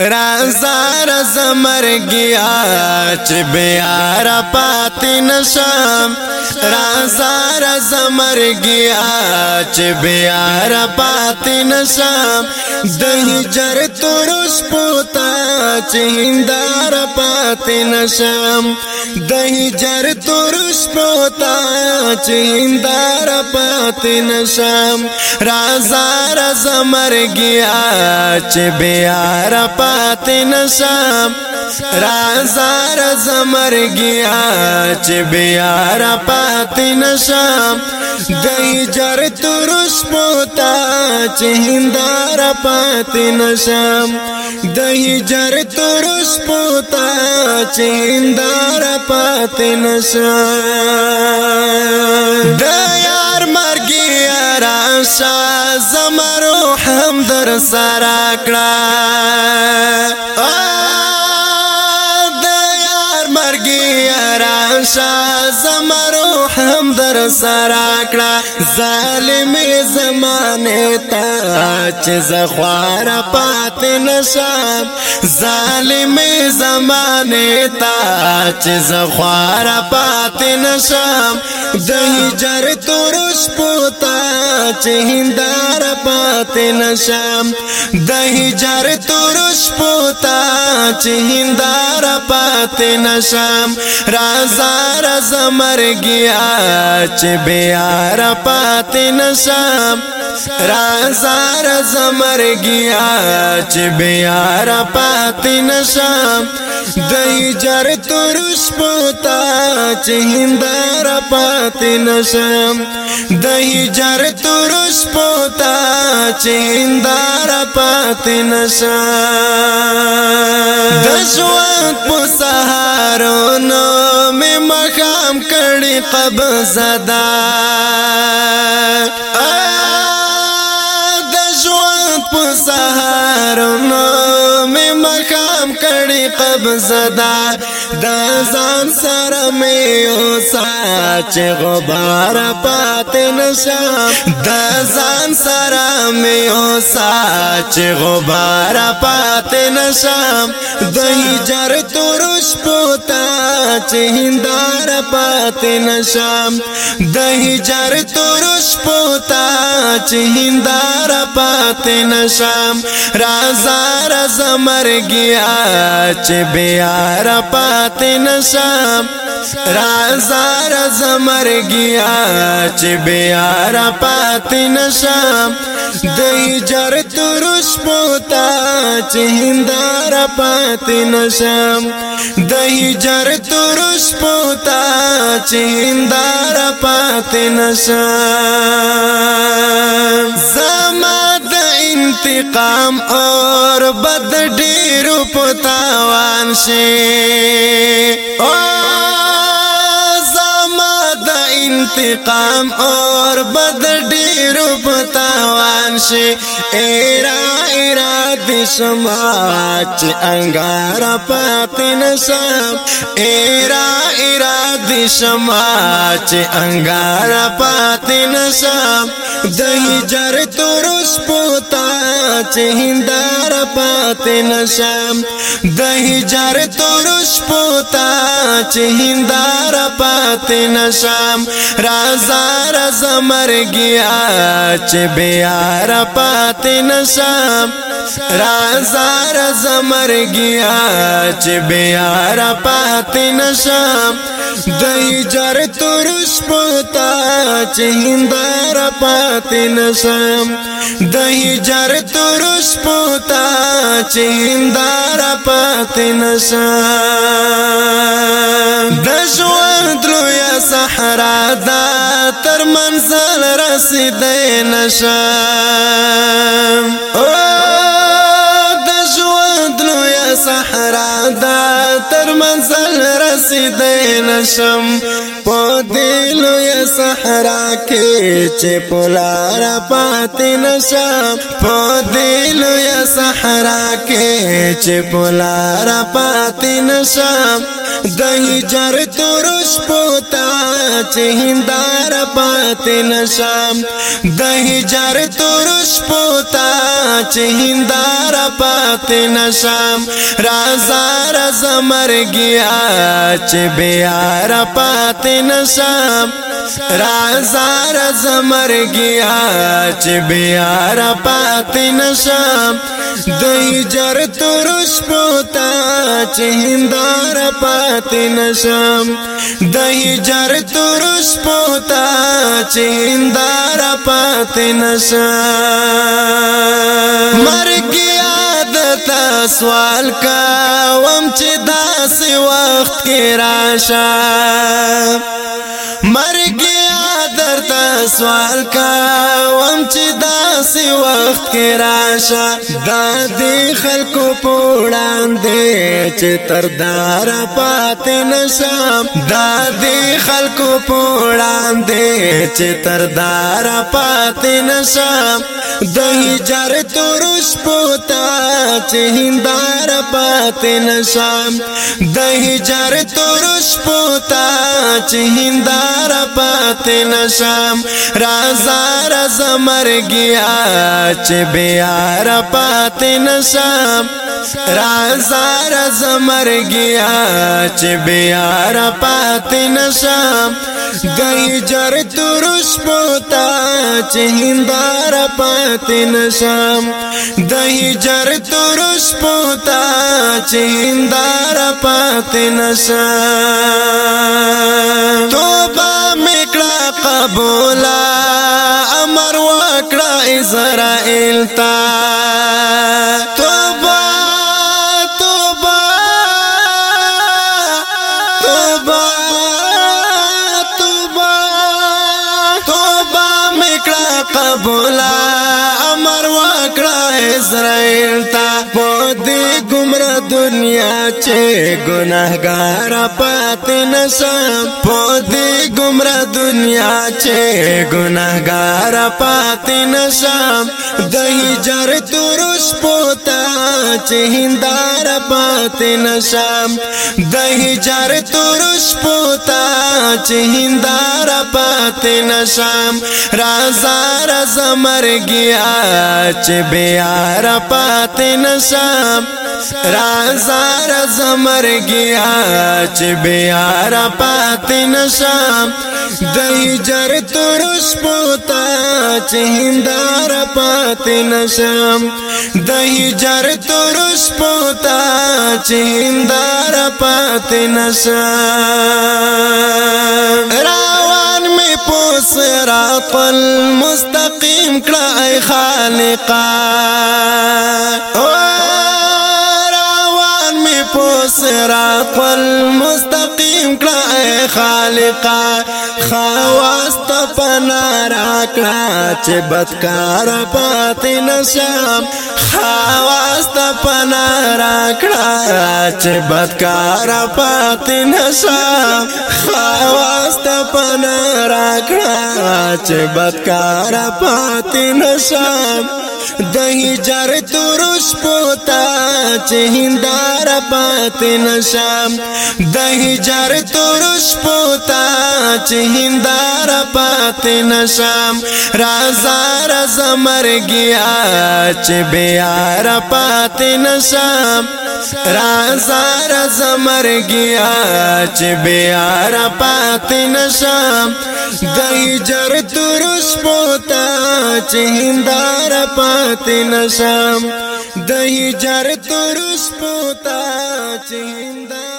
رازا راز مرګیا چې بیا را پات نشم رازا راز مرګیا چې بیا را پات نشم د هجر تر شپوتا چې هندار پات نشم د هجر ترش پتا چیندار پات نشم رازار زمرګیا چې بیار پات نشم رازار زمرګیا چې بیار پات نشم د هجر ترش پتا چیندار پات نشم د هجر ترش پتا چیندار پات نشا د یار مرګي راشا زمرو هم در سره کړه راشه زما روح هم در سره کړه ظالم زمانه ته چې زخوار پات نشم ظالم زمانه ته چې زخوار پات نشم د هجر تورش پوتا چې هندار پات نشم د هجر تورش پوتا چې هندار پات نشم رازا زار زمرګیا چې بیا را پات نشم رازار زمرګیا چې بیا را پات نشم دای جر تر شپتا چې هندار پات نشم دای جر تر شپتا چې هندار پات نشم د ژوند په سهارونو غم کړي قبضه دا د ژوند په سهار نو مې مقام کړي قبضه دا د ځان سره مې او ساچ غبار پات نشم د ځان سره مې او ساچ غبار پات نشم د هجر تورش پوتا چندار پات نشام دہی جر پوتا ترس پات نشام رازا راضا مر گیا چیار بیار پات نشام رازا رازا مرگیا چه بیارا پاتی نشام دی جر ترش پوتا چه هندارا پاتی نشام دی جر ترش پوتا چه هندارا پاتی نشام زما د انتقام اور بد ډیرو پتاوان شي او इंतकाम और बद रूप तवानशे एरा एरा दिसमाच अंगारा पातिन सब एरा एरा दिसमाच अंगारा पातिन सब दही जर तुरुष पोता चिंदा پات نشم د هجر تورش پوتا چې هندار پات نشم رازار زمرګیا چې بیار پات نشم رازار زمرګیا چې بیار پات نشم د هجر تورش پوتا چې هندار پات نشم د هجر تورش پوتا چې هندار پات نشا د ژوند لویا صحرا دا تر منزل رسیدې نشم رسیدې نشم په دلو یا صحرا کې چې پلار پاتې نشم په دلو یا صحرا کې چې پلار پاتې نشم د هجر ترش پوتا چې هندار پاتې نشم د هجر تور شپوتا چې هندار پاتې نشم رازار زمرګیا چې بیا را پاتې نشم رازار زمرګیا چې بیا را پاتې نشم د اجر ترش پوتا چې هندار پات نشم د اجر ترش پوتا چې هندار پات نشم مرګ تا سوال کا وم چې داس وخت کې راشه مرګ یا درته سوال کا وم چې داس داسې وخت کې راشه دا دې خلکو پوړان دې چې تردار پات نشم دا دې خلکو پوړان دې چې تردار پات نشم د هجر تورش پوتا چې هندار پات نشم د هجر تورش پوتا چې هندار پات نشم رازا رازا مرګیا چې بیار پاتین شام رازار مر گیا چې بیار پات نام گئی جر ترس پوتاچ لار پاتی نام دہی جر ترس پوتا چلندار پاتین شام میں وکړه قبول امر وکړه اسرائیل تا توبه توبه توبه توبه توبه میکړه قبول امر وکړه اسرائیل تا دی گمرا دنیا چه گناهگار پات نشم پا دی گمرا دنیا چه گناهگار پات نشم دهی جر درش پوتا چه هندار پات نشم دهی جر درش پوتا چه هندار پات نشم رازا رازا مرگیا چه بیار پات نشم رازا رازا مرگیا چې بیا را پات نشم د هجر تر شپوتا چې هندار پات نشم د هجر تر شپوتا چې هندار پات نشم روان می پوسرات المستقیم کړه خالقا صراط المستقیم کړه خالقا خواست پنا را کړه چې بدکار پاتې نشم خواست پنا را کړه چې بدکار پاتې نشم خواست پنا را کړه چې بدکار پاتې نشم دہی جر ترس پوتا چہندار پاتین نشام دہی جر ترس چہندار ہندا نشام رازا رازار مر گیا چار پات نشام رازا رازار مر گیا چار پات نشام دہی جر ترس پوتا چہندار پات پات نشم د هجرت رس پوتا چیندا